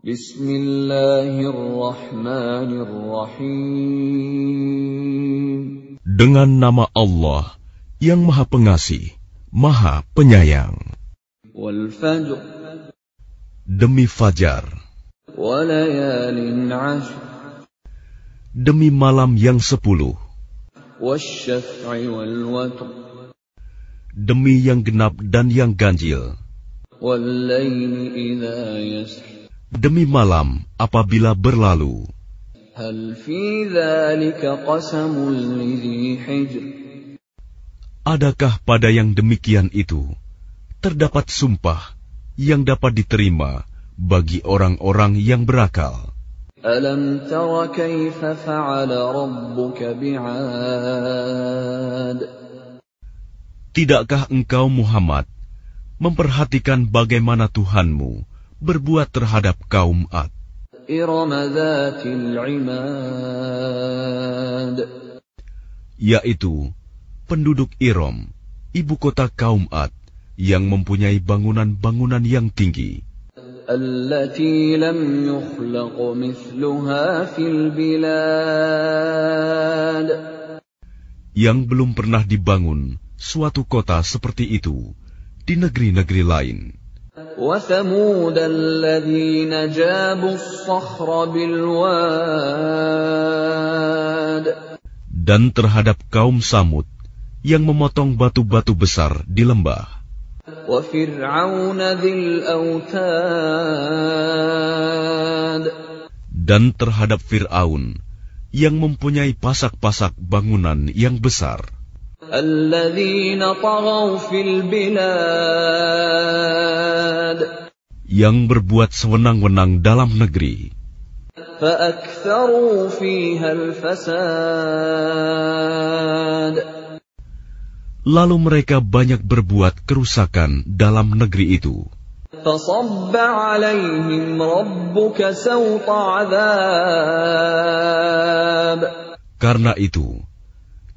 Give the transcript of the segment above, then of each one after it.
Bismillahirrahmanirrahim. Dengan nama Allah yang Maha Pengasih, Maha Penyayang. Demi fajar. Demi malam yang sepuluh. Demi yang genap dan yang ganjil. Demi malam apabila berlalu. Adakah pada yang demikian itu terdapat sumpah yang dapat diterima bagi orang-orang yang berakal? Alam tara kaifa fa'ala rabbuka bi'ad? Tidakkah engkau Muhammad memperhatikan bagaimana Tuhanmu berbuat terhadap kaum Ad? إرم ذات العماد Yaitu penduduk Irom, ibu kota kaum Ad, yang mempunyai bangunan-bangunan yang tinggi. التي لم يخلق مثلها في البلاد yang belum pernah dibangun suatu kota seperti itu di negeri-negeri lain. وثمود الذين جابوا الصخر بالواد Dan terhadap kaum Samud yang memotong batu-batu besar di lembah. وفرعون ذي الأوتاد Dan terhadap Fir'aun yang mempunyai pasak-pasak bangunan yang besar. yang berbuat sewenang-wenang dalam negeri. Lalu mereka banyak berbuat kerusakan dalam negeri itu. Karena itu,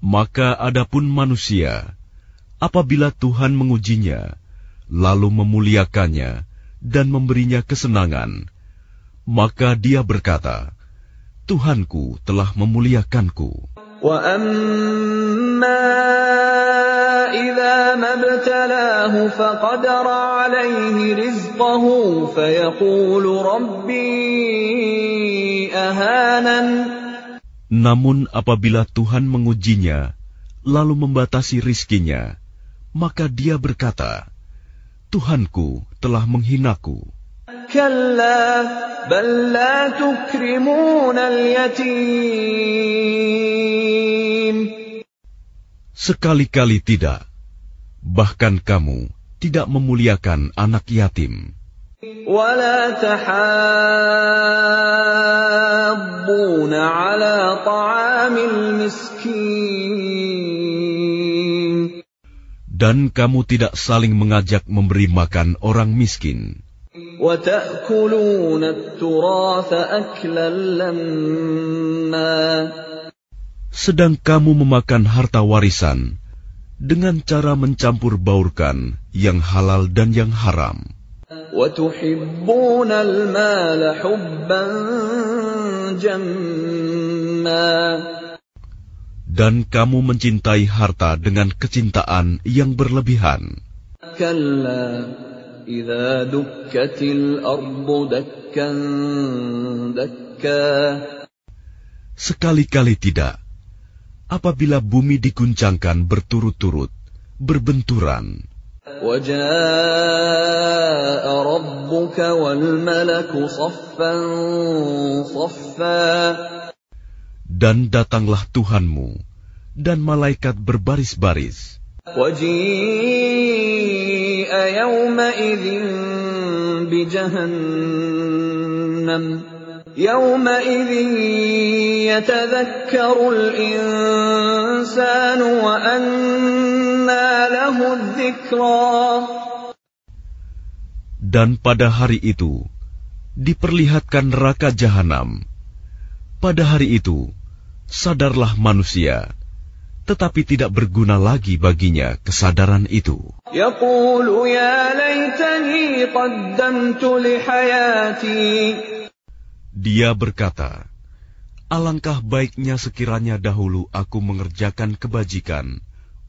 Maka adapun manusia, apabila Tuhan mengujinya, lalu memuliakannya dan memberinya kesenangan, maka dia berkata, Tuhanku telah memuliakanku. وأما إذا ما ابتلاه فقدر عليه رزقه فيقول ربي أهانن Namun apabila Tuhan mengujinya, lalu membatasi rizkinya, maka dia berkata, Tuhanku telah menghinaku. كلا بل لا تكرمون اليتيم Sekali-kali tidak. Bahkan kamu tidak memuliakan anak yatim. ولا تحاضون على طعام المسكين Dan kamu tidak saling mengajak memberi makan orang miskin. وتأكلون التراث أكلا لما Sedang kamu memakan harta warisan dengan cara mencampur baurkan yang halal dan yang haram. وتحبون المال حبا جما Dan kamu mencintai harta dengan kecintaan yang berlebihan. Sekali-kali tidak. Apabila bumi diguncangkan berturut-turut, berbenturan, وجاء ربك والملك صفا صفا dan datanglah Tuhanmu, dan malaikat berbaris-baris, وجيء يومئذ بجهنم يومئذ يتذكر الإنسان وأنى له الذكرى Dan pada hari itu, diperlihatkan neraka jahanam. Pada hari itu, sadarlah manusia, tetapi tidak berguna lagi baginya kesadaran itu. Dia berkata, Alangkah baiknya sekiranya dahulu aku mengerjakan kebajikan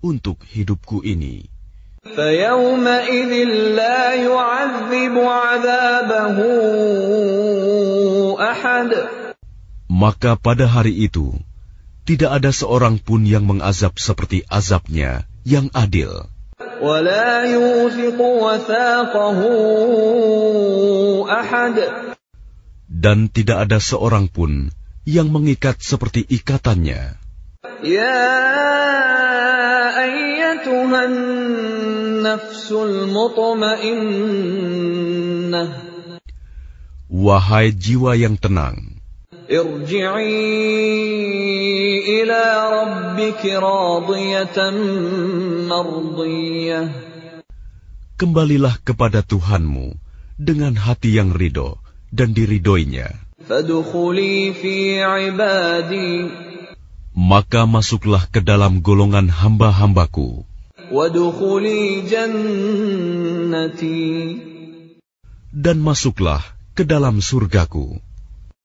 untuk hidupku ini. فيومئذ لا يعذب عذابه أحد Maka pada hari itu, tidak ada seorang pun yang mengazab seperti azabnya yang adil. ولا يوثق وثاقه أحد dan tidak ada seorang pun yang mengikat seperti ikatannya. Ya ayyatuhan nafsul mutmainnah. Wahai jiwa yang tenang. Irji'i ila rabbiki radiyatan mardiyah. Kembalilah kepada Tuhanmu dengan hati yang ridho dan diridoinya. Maka masuklah ke dalam golongan hamba-hambaku. Dan masuklah ke dalam surgaku.